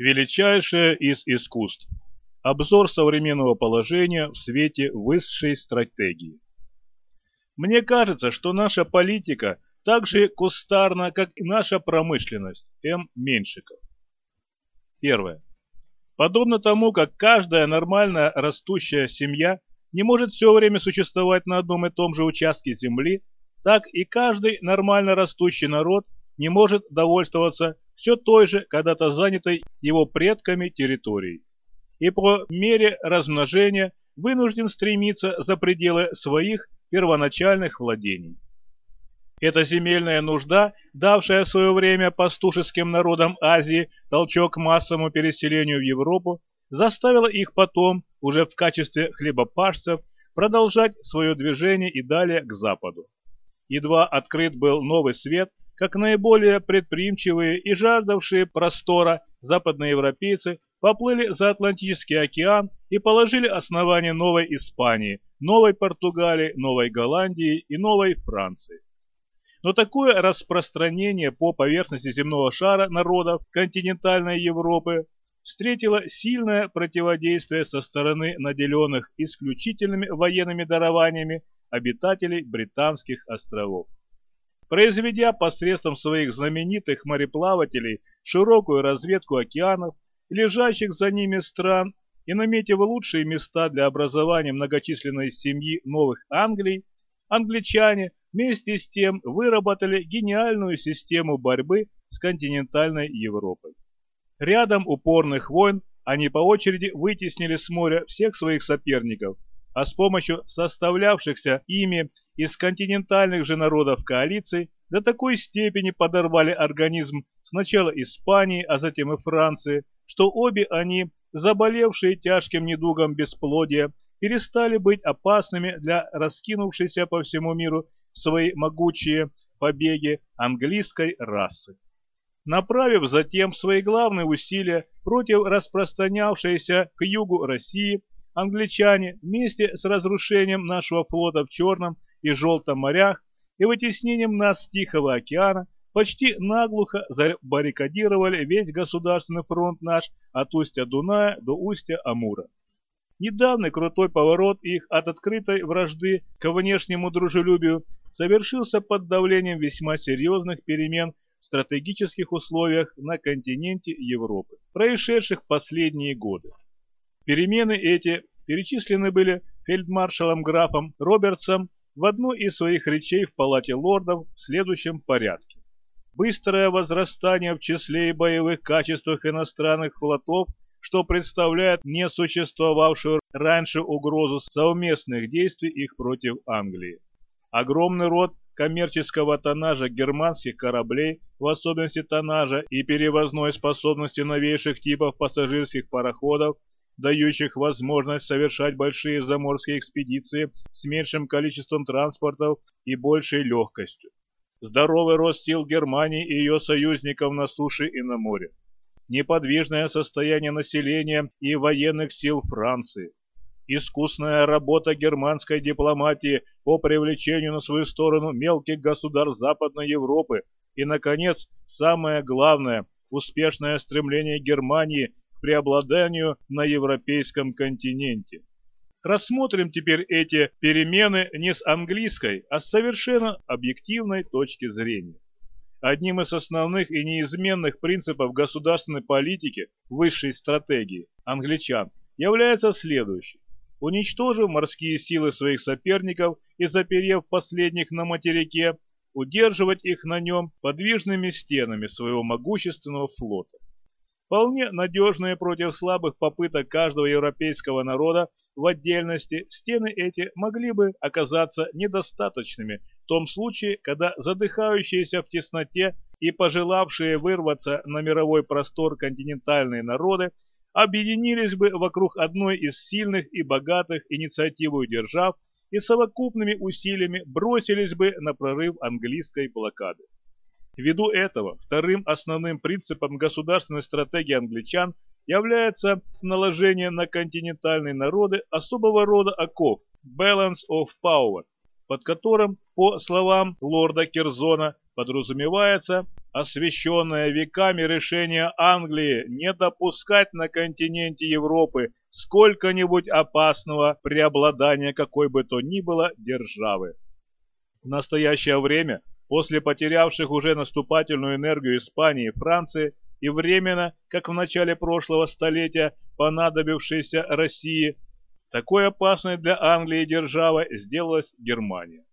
Величайшее из искусств. Обзор современного положения в свете высшей стратегии. Мне кажется, что наша политика так же кустарна, как и наша промышленность. М. Меньшиков. Первое. Подобно тому, как каждая нормально растущая семья не может все время существовать на одном и том же участке земли, так и каждый нормально растущий народ не может довольствоваться все той же когда-то занятой его предками территорией. И по мере размножения вынужден стремиться за пределы своих первоначальных владений. Эта земельная нужда, давшая в свое время пастушеским народам Азии толчок массовому переселению в Европу, заставила их потом, уже в качестве хлебопашцев, продолжать свое движение и далее к западу. Едва открыт был новый свет, как наиболее предприимчивые и жаждавшие простора западноевропейцы поплыли за Атлантический океан и положили основание новой Испании, новой Португалии, новой Голландии и новой Франции. Но такое распространение по поверхности земного шара народов континентальной Европы встретило сильное противодействие со стороны наделенных исключительными военными дарованиями обитателей Британских островов произведя посредством своих знаменитых мореплавателей широкую разведку океанов лежащих за ними стран и наметив лучшие места для образования многочисленной семьи Новых Англий, англичане вместе с тем выработали гениальную систему борьбы с континентальной Европой. Рядом упорных войн они по очереди вытеснили с моря всех своих соперников, а с помощью составлявшихся ими из континентальных же народов коалиций до такой степени подорвали организм сначала Испании, а затем и Франции, что обе они, заболевшие тяжким недугом бесплодия, перестали быть опасными для раскинувшейся по всему миру свои могучие побеги английской расы. Направив затем свои главные усилия против распространявшейся к югу России, англичане вместе с разрушением нашего флота в Черном и Желтом морях и вытеснением нас с Тихого океана почти наглухо забаррикадировали весь государственный фронт наш от устья Дуная до устья Амура. Недавний крутой поворот их от открытой вражды к внешнему дружелюбию совершился под давлением весьма серьезных перемен в стратегических условиях на континенте Европы, происшедших последние годы. Перемены эти перечислены были фельдмаршалом графом Робертсом в одной из своих речей в Палате лордов в следующем порядке. Быстрое возрастание в числе и боевых качествах иностранных флотов, что представляет несуществовавшую раньше угрозу совместных действий их против Англии. Огромный род коммерческого тоннажа германских кораблей, в особенности тоннажа и перевозной способности новейших типов пассажирских пароходов, дающих возможность совершать большие заморские экспедиции с меньшим количеством транспортов и большей легкостью. Здоровый рост сил Германии и ее союзников на суше и на море. Неподвижное состояние населения и военных сил Франции. Искусная работа германской дипломатии по привлечению на свою сторону мелких государств Западной Европы и, наконец, самое главное, успешное стремление Германии преобладанию на европейском континенте. Рассмотрим теперь эти перемены не с английской, а с совершенно объективной точки зрения. Одним из основных и неизменных принципов государственной политики высшей стратегии англичан является следующий. Уничтожив морские силы своих соперников и заперев последних на материке, удерживать их на нем подвижными стенами своего могущественного флота. Вполне надежные против слабых попыток каждого европейского народа в отдельности, стены эти могли бы оказаться недостаточными в том случае, когда задыхающиеся в тесноте и пожелавшие вырваться на мировой простор континентальные народы объединились бы вокруг одной из сильных и богатых инициативой держав и совокупными усилиями бросились бы на прорыв английской блокады. Ввиду этого, вторым основным принципом государственной стратегии англичан является наложение на континентальные народы особого рода оков «balance of power», под которым, по словам лорда Керзона, подразумевается освященное веками решение Англии не допускать на континенте Европы сколько-нибудь опасного преобладания какой бы то ни было державы. В настоящее время, после потерявших уже наступательную энергию Испании и Франции, и временно, как в начале прошлого столетия, понадобившейся России, такой опасной для Англии державой сделалась Германия.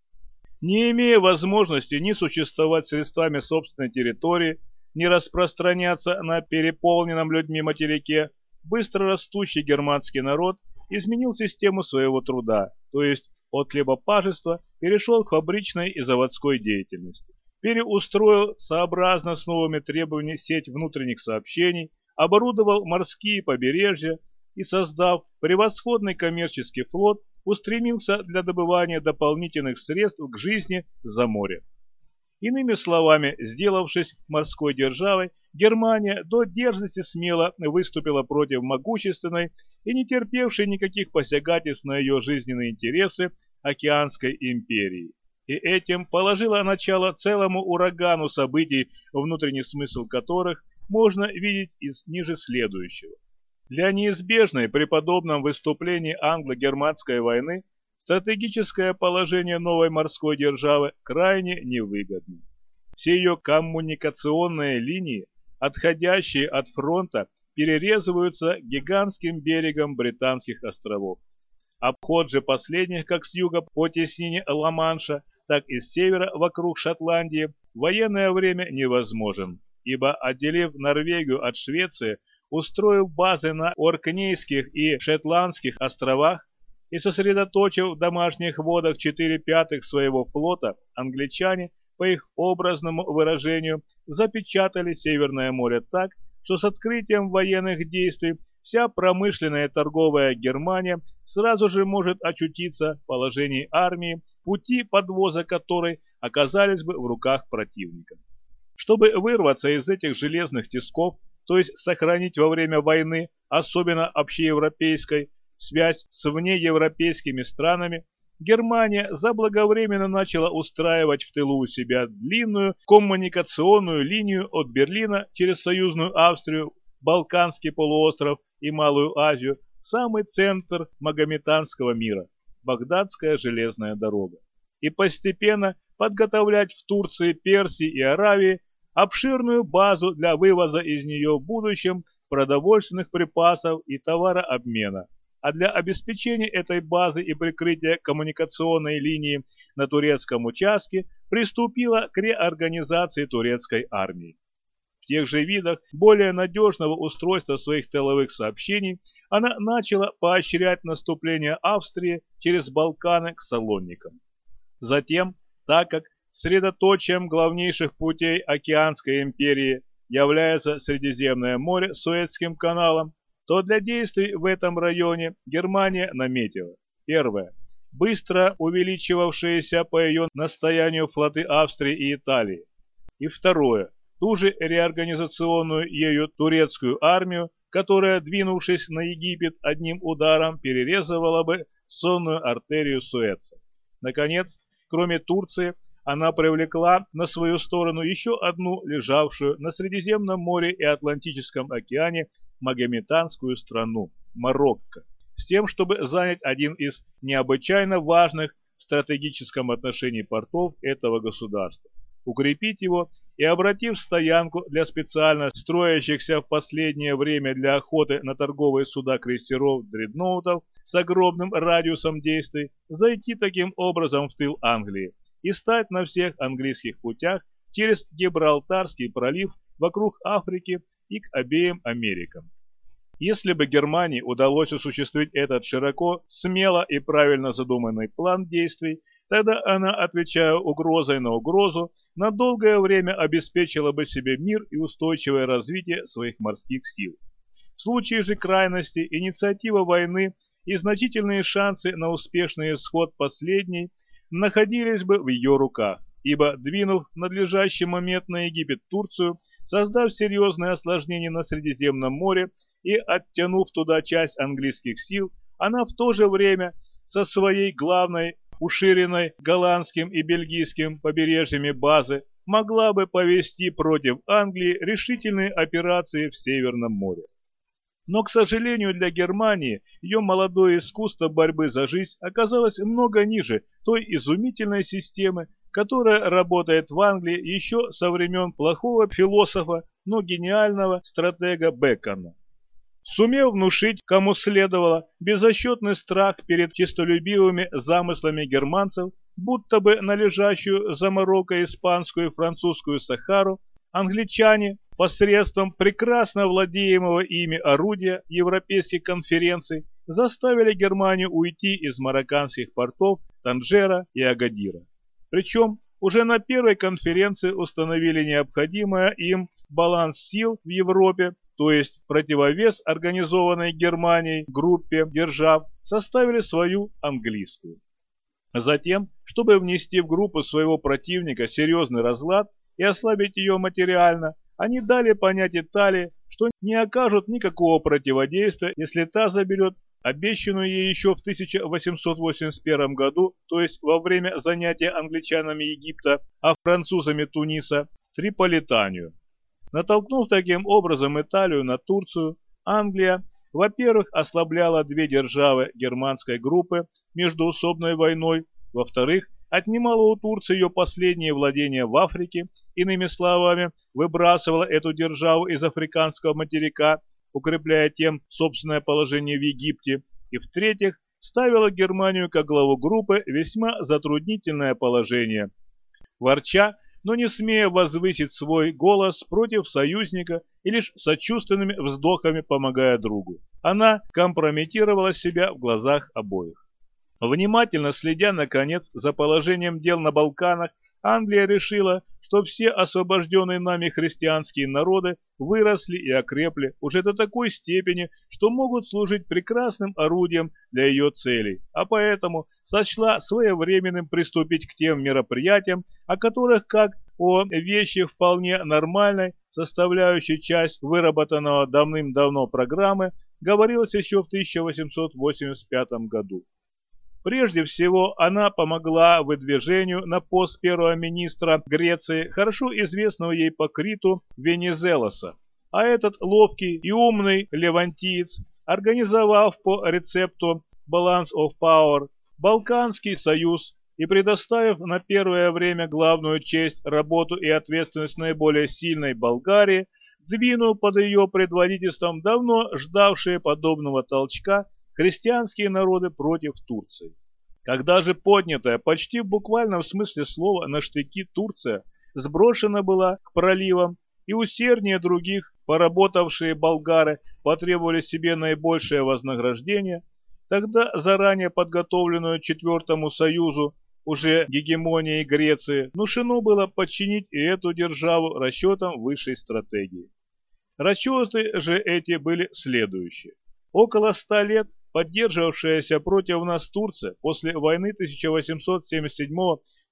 Не имея возможности ни существовать средствами собственной территории, ни распространяться на переполненном людьми материке, быстро растущий германский народ изменил систему своего труда, то есть от хлебопажества перешел к фабричной и заводской деятельности переустроил сообразно с новыми требованиями сеть внутренних сообщений, оборудовал морские побережья и, создав превосходный коммерческий флот, устремился для добывания дополнительных средств к жизни за море. Иными словами, сделавшись морской державой, Германия до дерзости смело выступила против могущественной и не терпевшей никаких посягательств на ее жизненные интересы океанской империи и этим положила начало целому урагану событий, внутренний смысл которых можно видеть из ниже следующего. Для неизбежной при подобном выступлении англо-германской войны стратегическое положение новой морской державы крайне невыгодно. Все ее коммуникационные линии, отходящие от фронта, перерезываются гигантским берегом Британских островов. Обход же последних как с юга по теснине Ла-Манша, так и с севера вокруг Шотландии в военное время невозможен, ибо отделив Норвегию от Швеции, устроив базы на Оркнейских и Шотландских островах и сосредоточив в домашних водах 4 пятых своего флота, англичане, по их образному выражению, запечатали Северное море так, что с открытием военных действий вся промышленная и торговая Германия сразу же может очутиться в положении армии, пути подвоза которой оказались бы в руках противника. Чтобы вырваться из этих железных тисков, то есть сохранить во время войны, особенно общеевропейской, связь с внеевропейскими странами, Германия заблаговременно начала устраивать в тылу у себя длинную коммуникационную линию от Берлина через союзную Австрию, Балканский полуостров и Малую Азию в самый центр магометанского мира – Багдадская железная дорога. И постепенно подготовлять в Турции, Персии и Аравии обширную базу для вывоза из нее в будущем продовольственных припасов и товарообмена. А для обеспечения этой базы и прикрытия коммуникационной линии на турецком участке приступила к реорганизации турецкой армии тех же видах более надежного устройства своих тыловых сообщений, она начала поощрять наступление Австрии через Балканы к Салоникам. Затем, так как средоточием главнейших путей Океанской империи является Средиземное море с Суэцким каналом, то для действий в этом районе Германия наметила. Первое. Быстро увеличивавшиеся по ее настоянию флоты Австрии и Италии. И второе ту же реорганизационную ею турецкую армию, которая, двинувшись на Египет одним ударом, перерезывала бы сонную артерию Суэца. Наконец, кроме Турции, она привлекла на свою сторону еще одну лежавшую на Средиземном море и Атлантическом океане магометанскую страну – Марокко, с тем, чтобы занять один из необычайно важных в стратегическом отношении портов этого государства укрепить его и, обратив стоянку для специально строящихся в последнее время для охоты на торговые суда крейсеров дредноутов с огромным радиусом действий, зайти таким образом в тыл Англии и стать на всех английских путях через Гибралтарский пролив вокруг Африки и к обеим Америкам. Если бы Германии удалось осуществить этот широко, смело и правильно задуманный план действий, Тогда она, отвечая угрозой на угрозу, на долгое время обеспечила бы себе мир и устойчивое развитие своих морских сил. В случае же крайности инициатива войны и значительные шансы на успешный исход последней находились бы в ее руках, ибо, двинув в надлежащий момент на Египет Турцию, создав серьезное осложнение на Средиземном море и оттянув туда часть английских сил, она в то же время со своей главной уширенной голландским и бельгийским побережьями базы, могла бы повести против Англии решительные операции в Северном море. Но, к сожалению для Германии, ее молодое искусство борьбы за жизнь оказалось много ниже той изумительной системы, которая работает в Англии еще со времен плохого философа, но гениального стратега Бекона. Сумев внушить, кому следовало, безотчетный страх перед честолюбивыми замыслами германцев, будто бы належащую за Марокко испанскую и французскую Сахару, англичане посредством прекрасно владеемого ими орудия европейских конференций заставили Германию уйти из марокканских портов Танжера и Агадира. Причем уже на первой конференции установили необходимое им баланс сил в Европе, то есть противовес организованной Германией группе держав, составили свою английскую. Затем, чтобы внести в группу своего противника серьезный разлад и ослабить ее материально, они дали понять Италии, что не окажут никакого противодействия, если та заберет обещанную ей еще в 1881 году, то есть во время занятия англичанами Египта, а французами Туниса, Триполитанию. Натолкнув таким образом Италию на Турцию, Англия, во-первых, ослабляла две державы германской группы междуусобной войной, во-вторых, отнимала у Турции ее последние владения в Африке, иными словами, выбрасывала эту державу из африканского материка, укрепляя тем собственное положение в Египте, и в-третьих, ставила Германию как главу группы весьма затруднительное положение. Ворча, но не смея возвысить свой голос против союзника и лишь сочувственными вздохами помогая другу. Она компрометировала себя в глазах обоих. Внимательно следя, наконец, за положением дел на Балканах, Англия решила, что все освобожденные нами христианские народы выросли и окрепли уже до такой степени, что могут служить прекрасным орудием для ее целей, а поэтому сочла своевременным приступить к тем мероприятиям, о которых как о вещах вполне нормальной, составляющей часть выработанного давным-давно программы, говорилось еще в 1885 году. Прежде всего, она помогла выдвижению на пост первого министра Греции, хорошо известного ей по Криту Венезелоса. А этот ловкий и умный левантиец, организовав по рецепту Balance of Power Балканский союз и предоставив на первое время главную честь, работу и ответственность наиболее сильной Болгарии, двинул под ее предводительством давно ждавшие подобного толчка христианские народы против Турции. Когда же поднятая почти в буквальном смысле слова на штыки Турция сброшена была к проливам, и усерднее других поработавшие болгары потребовали себе наибольшее вознаграждение, тогда заранее подготовленную Четвертому Союзу уже гегемонией Греции, Нушину было подчинить и эту державу расчетам высшей стратегии. Расчеты же эти были следующие. Около ста лет поддерживавшаяся против нас Турция после войны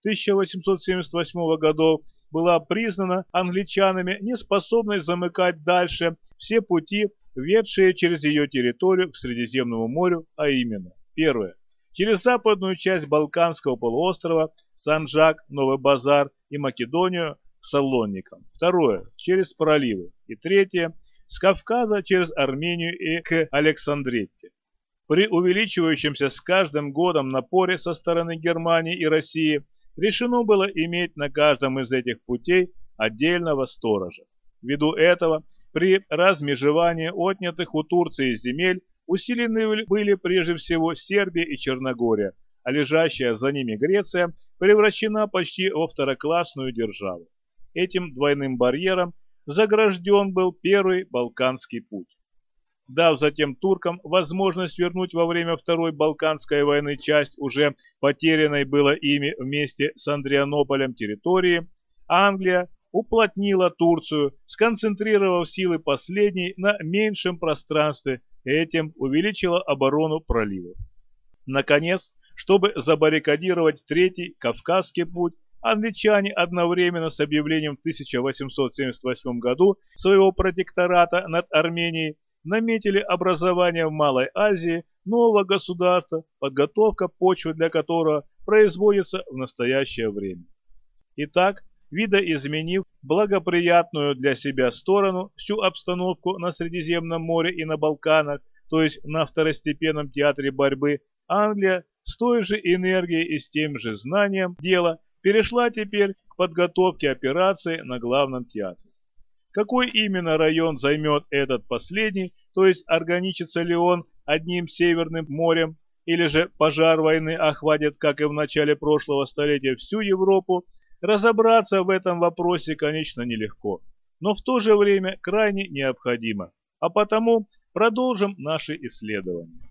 1877-1878 годов была признана англичанами неспособной замыкать дальше все пути, ведшие через ее территорию к Средиземному морю, а именно, первое, через западную часть Балканского полуострова, Санжак, Новый Базар и Македонию к Салоникам, второе, через проливы, и третье, с Кавказа через Армению и к Александретте. При увеличивающемся с каждым годом напоре со стороны Германии и России решено было иметь на каждом из этих путей отдельного сторожа. Ввиду этого, при размежевании отнятых у Турции земель усилены были прежде всего Сербия и Черногория, а лежащая за ними Греция превращена почти во второклассную державу. Этим двойным барьером загражден был первый Балканский путь дав затем туркам возможность вернуть во время Второй Балканской войны часть уже потерянной было ими вместе с Андрианополем территории, Англия уплотнила Турцию, сконцентрировав силы последней на меньшем пространстве, этим увеличила оборону проливов. Наконец, чтобы забаррикадировать Третий Кавказский путь, англичане одновременно с объявлением в 1878 году своего протектората над Арменией наметили образование в Малой Азии нового государства, подготовка почвы для которого производится в настоящее время. Итак, видоизменив благоприятную для себя сторону всю обстановку на Средиземном море и на Балканах, то есть на второстепенном театре борьбы, Англия с той же энергией и с тем же знанием дела перешла теперь к подготовке операции на главном театре. Какой именно район займет этот последний, то есть органичится ли он одним Северным морем, или же пожар войны охватит, как и в начале прошлого столетия, всю Европу, разобраться в этом вопросе, конечно, нелегко, но в то же время крайне необходимо, а потому продолжим наши исследования.